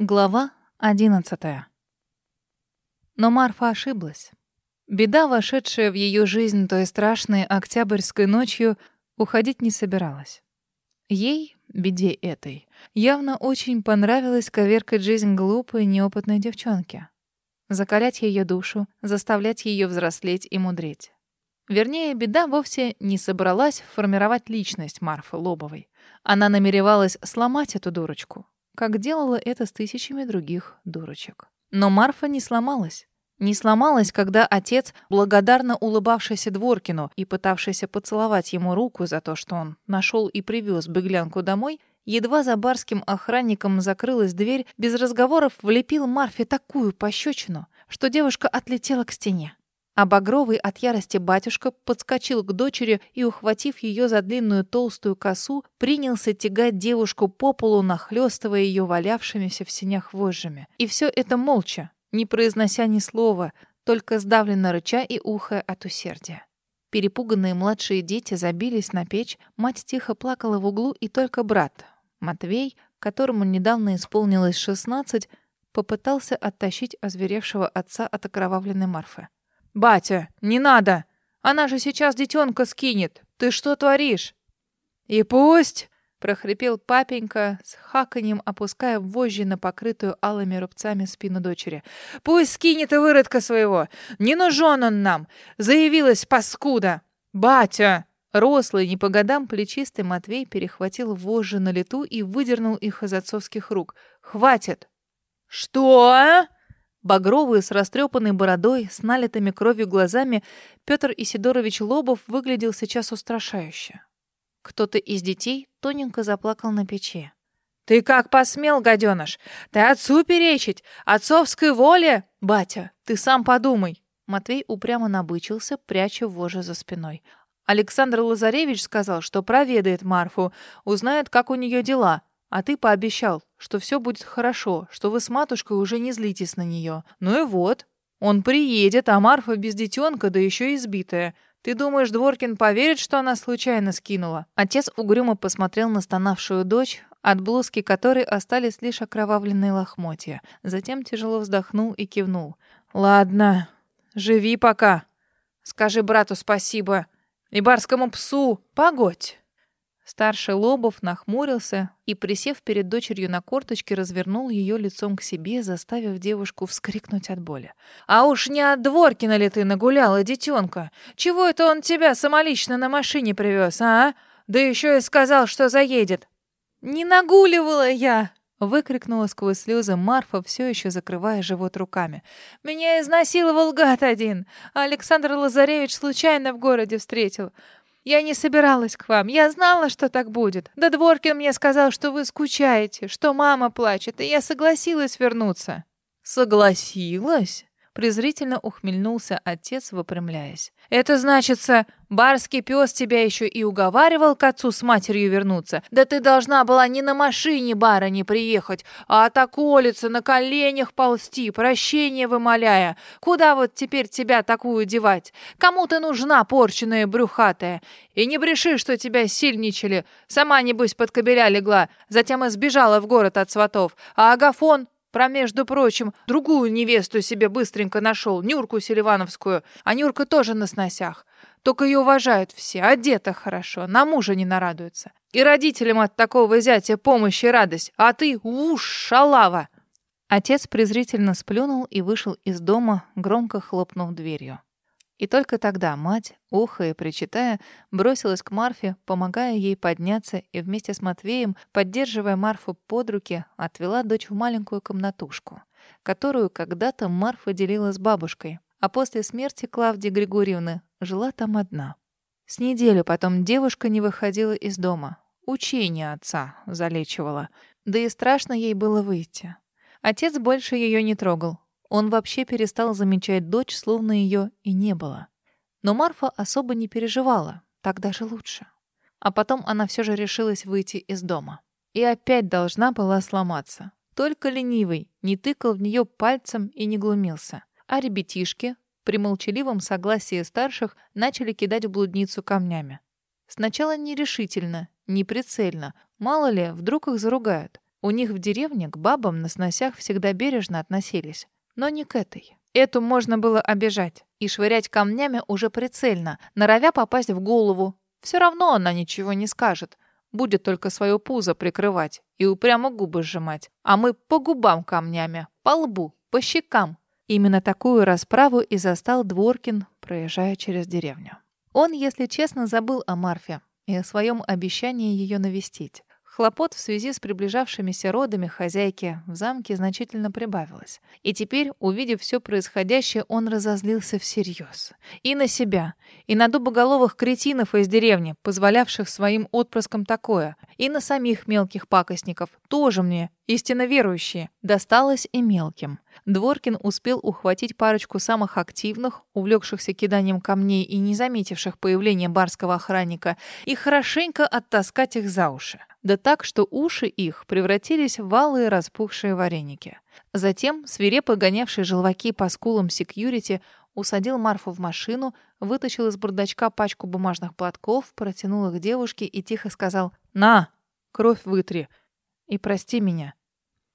Глава одиннадцатая. Но Марфа ошиблась. Беда, вошедшая в ее жизнь той страшной октябрьской ночью, уходить не собиралась. Ей, беде этой, явно очень понравилось коверкать жизнь глупой, неопытной девчонки. Закалять ее душу, заставлять ее взрослеть и мудреть. Вернее, беда вовсе не собралась формировать личность Марфы Лобовой. Она намеревалась сломать эту дурочку, как делала это с тысячами других дурочек. Но Марфа не сломалась. Не сломалась, когда отец, благодарно улыбавшийся Дворкину и пытавшийся поцеловать ему руку за то, что он нашел и привез беглянку домой, едва за барским охранником закрылась дверь, без разговоров влепил Марфе такую пощечину, что девушка отлетела к стене. А багровый от ярости батюшка подскочил к дочери и, ухватив ее за длинную толстую косу, принялся тягать девушку по полу, нахлестывая ее валявшимися в синях вожжами. И все это молча, не произнося ни слова, только сдавленно рыча и ухая от усердия. Перепуганные младшие дети забились на печь, мать тихо плакала в углу, и только брат, Матвей, которому недавно исполнилось шестнадцать, попытался оттащить озверевшего отца от окровавленной Марфы. «Батя, не надо! Она же сейчас детенка скинет! Ты что творишь?» «И пусть!» — прохрипел папенька, с хаканьем опуская вожжи на покрытую алыми рубцами спину дочери. «Пусть скинет и выродка своего! Не нужен он нам! Заявилась паскуда! Батя!» Рослый, не по годам плечистый Матвей перехватил вожжи на лету и выдернул их из отцовских рук. «Хватит!» «Что?» Багровый, с растрепанной бородой, с налитыми кровью глазами, Петр Исидорович Лобов выглядел сейчас устрашающе. Кто-то из детей тоненько заплакал на печи. «Ты как посмел, гаденыш? Ты отцу перечить? Отцовской воле? Батя, ты сам подумай!» Матвей упрямо набычился, пряча вожжи за спиной. Александр Лазаревич сказал, что проведает Марфу, узнает, как у нее дела, а ты пообещал, что все будет хорошо, что вы с матушкой уже не злитесь на нее. Ну и вот. Он приедет, а Марфа без детенка, да еще избитая. Ты думаешь, Дворкин поверит, что она случайно скинула?» Отец угрюмо посмотрел на стонавшую дочь, от блузки которой остались лишь окровавленные лохмотья. Затем тяжело вздохнул и кивнул. «Ладно, живи пока. Скажи брату спасибо. И барскому псу погодь». Старший Лобов нахмурился и, присев перед дочерью на корточке, развернул ее лицом к себе, заставив девушку вскрикнуть от боли. «А уж не от Дворкина ли ты нагуляла, детенка? Чего это он тебя самолично на машине привез, а? Да еще и сказал, что заедет!» «Не нагуливала я!» — выкрикнула сквозь слезы Марфа, все еще закрывая живот руками. «Меня изнасиловал гад один. Александр Лазаревич случайно в городе встретил. Я не собиралась к вам. Я знала, что так будет. Да Дворкин мне сказал, что вы скучаете, что мама плачет, и я согласилась вернуться». «Согласилась?» Презрительно ухмыльнулся отец, выпрямляясь. «Это значится, барский пес тебя еще и уговаривал к отцу с матерью вернуться? Да ты должна была не на машине барыни приехать, а отоколиться, на коленях ползти, прощения вымоляя. Куда вот теперь тебя такую девать? Кому ты нужна, порченная брюхатая? И не бреши, что тебя сильничали. Сама, небось, под кобеля легла, затем и сбежала в город от сватов. А Агафон про, между прочим, другую невесту себе быстренько нашел, Нюрку Селивановскую. А Нюрка тоже на сносях. Только ее уважают все, одета хорошо, на мужа не нарадуются. И родителям от такого зятя помощь и радость. А ты, уж, шалава!» Отец презрительно сплюнул и вышел из дома, громко хлопнув дверью. И только тогда мать, ухая и причитая, бросилась к Марфе, помогая ей подняться и вместе с Матвеем, поддерживая Марфу под руки, отвела дочь в маленькую комнатушку, которую когда-то Марфа делила с бабушкой, а после смерти Клавдии Григорьевны жила там одна. С неделю потом девушка не выходила из дома. Учение отца залечивала. Да и страшно ей было выйти. Отец больше ее не трогал, он вообще перестал замечать дочь, словно ее и не было. Но Марфа особо не переживала, так даже лучше. А потом она все же решилась выйти из дома. И опять должна была сломаться. Только ленивый не тыкал в нее пальцем и не глумился. А ребятишки, при молчаливом согласии старших, начали кидать в блудницу камнями. Сначала нерешительно, неприцельно. Мало ли, вдруг их заругают. У них в деревне к бабам на сносях всегда бережно относились. Но не к этой. Эту можно было обижать и швырять камнями уже прицельно, норовя попасть в голову. Все равно она ничего не скажет. Будет только свое пузо прикрывать и упрямо губы сжимать. А мы по губам камнями, по лбу, по щекам. Именно такую расправу и застал Дворкин, проезжая через деревню. Он, если честно, забыл о Марфе и о своем обещании ее навестить. Хлопот в связи с приближавшимися родами хозяйки в замке значительно прибавилось. И теперь, увидев все происходящее, он разозлился всерьез. И на себя, и на дубоголовых кретинов из деревни, позволявших своим отпрыскам такое, и на самих мелких пакостников, тоже мне, истинно верующие, досталось и мелким. Дворкин успел ухватить парочку самых активных, увлекшихся киданием камней и не заметивших появления барского охранника, и хорошенько оттаскать их за уши да так, что уши их превратились в валые распухшие вареники. Затем, свирепо гонявший желваки по скулам секьюрити, усадил Марфу в машину, вытащил из бардачка пачку бумажных платков, протянул их девушке и тихо сказал «На, кровь вытри и прости меня».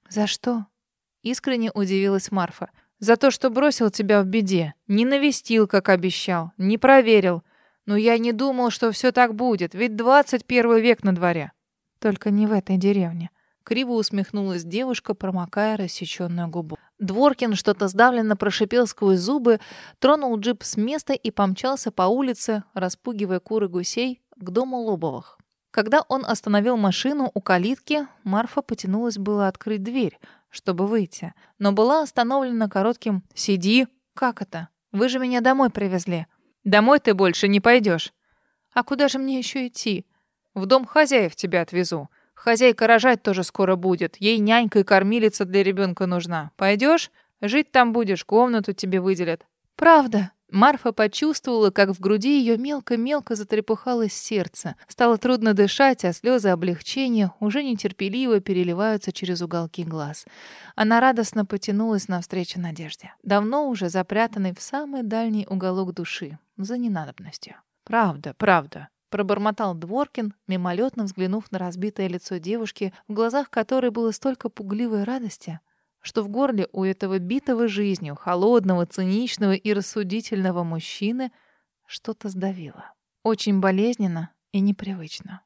«За что?» — искренне удивилась Марфа. «За то, что бросил тебя в беде, не навестил, как обещал, не проверил. Но я не думал, что все так будет, ведь двадцать первый век на дворе». Только не в этой деревне. Криво усмехнулась девушка, промокая рассеченную губу. Дворкин что-то сдавленно прошипел сквозь зубы, тронул джип с места и помчался по улице, распугивая куры гусей, к дому Лобовых. Когда он остановил машину у калитки, Марфа потянулась было открыть дверь, чтобы выйти, но была остановлена коротким «Сиди!» «Как это? Вы же меня домой привезли!» «Домой ты больше не пойдешь!» «А куда же мне еще идти?» В дом хозяев тебя отвезу. Хозяйка рожать тоже скоро будет. Ей нянька и кормилица для ребенка нужна. Пойдешь? Жить там будешь, комнату тебе выделят». «Правда?» Марфа почувствовала, как в груди ее мелко-мелко затрепухалось сердце. Стало трудно дышать, а слезы облегчения уже нетерпеливо переливаются через уголки глаз. Она радостно потянулась навстречу надежде, давно уже запрятанной в самый дальний уголок души, за ненадобностью. «Правда, правда», Пробормотал Дворкин, мимолетно взглянув на разбитое лицо девушки, в глазах которой было столько пугливой радости, что в горле у этого битого жизнью, холодного, циничного и рассудительного мужчины что-то сдавило. Очень болезненно и непривычно.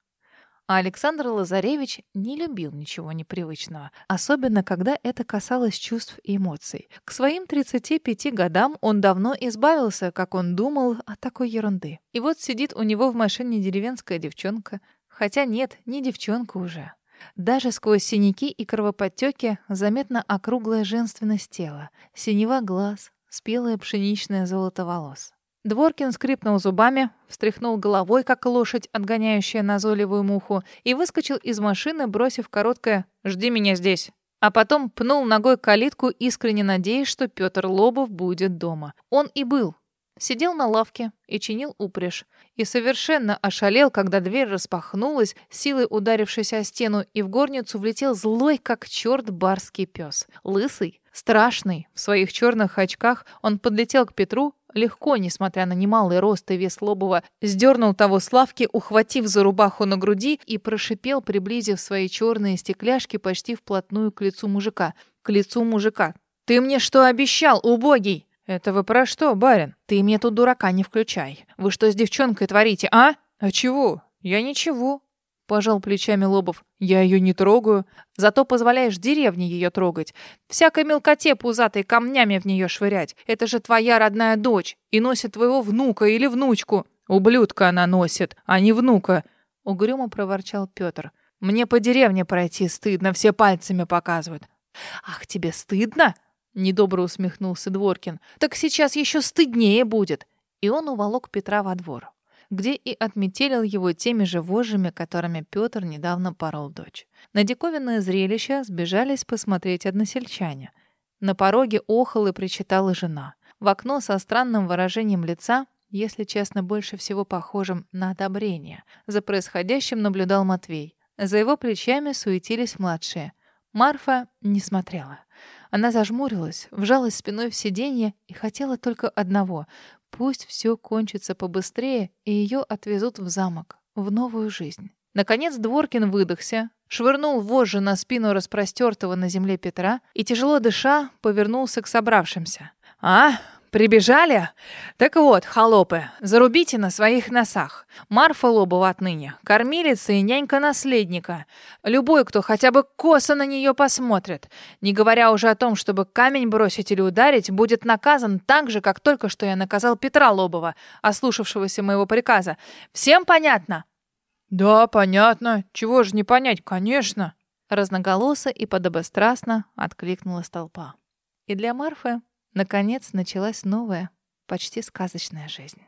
А Александр Лазаревич не любил ничего непривычного, особенно когда это касалось чувств и эмоций. К своим 35 годам он давно избавился, как он думал, от такой ерунды. И вот сидит у него в машине деревенская девчонка. Хотя нет, не девчонка уже. Даже сквозь синяки и кровоподтеки заметна округлая женственность тела, синева глаз, спелое пшеничное золото волос. Дворкин скрипнул зубами, встряхнул головой, как лошадь, отгоняющая назойливую муху, и выскочил из машины, бросив короткое «Жди меня здесь». А потом пнул ногой калитку, искренне надеясь, что Петр Лобов будет дома. Он и был. Сидел на лавке и чинил упряжь. И совершенно ошалел, когда дверь распахнулась, силой ударившись о стену, и в горницу влетел злой, как черт, барский пес. Лысый, страшный, в своих черных очках, он подлетел к Петру, легко, несмотря на немалый рост и вес Лобова, сдернул того с лавки, ухватив за рубаху на груди и прошипел, приблизив свои черные стекляшки почти вплотную к лицу мужика. К лицу мужика. «Ты мне что обещал, убогий?» «Это вы про что, барин? Ты мне тут дурака не включай. Вы что с девчонкой творите, а?» «А чего? Я ничего. Пожал плечами Лобов. Я ее не трогаю. Зато позволяешь деревне ее трогать. Всякой мелкоте пузатой камнями в нее швырять. Это же твоя родная дочь. И носит твоего внука или внучку. Ублюдка она носит, а не внука. Угрюмо проворчал Петр. Мне по деревне пройти стыдно, все пальцами показывают. Ах, тебе стыдно? Недобро усмехнулся Дворкин. Так сейчас еще стыднее будет. И он уволок Петра во двор где и отметелил его теми же вожжами, которыми Петр недавно порол дочь. На диковинное зрелище сбежались посмотреть односельчане. На пороге охал и причитала жена. В окно со странным выражением лица, если честно, больше всего похожим на одобрение, за происходящим наблюдал Матвей. За его плечами суетились младшие. Марфа не смотрела. Она зажмурилась, вжалась спиной в сиденье и хотела только одного Пусть все кончится побыстрее, и ее отвезут в замок, в новую жизнь. Наконец Дворкин выдохся, швырнул вожжи на спину распростертого на земле Петра и, тяжело дыша, повернулся к собравшимся. «А, Прибежали? Так вот, холопы, зарубите на своих носах. Марфа Лобова отныне, кормилица и нянька наследника. Любой, кто хотя бы косо на нее посмотрит, не говоря уже о том, чтобы камень бросить или ударить, будет наказан так же, как только что я наказал Петра Лобова, ослушавшегося моего приказа. Всем понятно? Да, понятно. Чего же не понять, конечно. Разноголосо и подобострастно откликнулась толпа. И для Марфы Наконец началась новая, почти сказочная жизнь.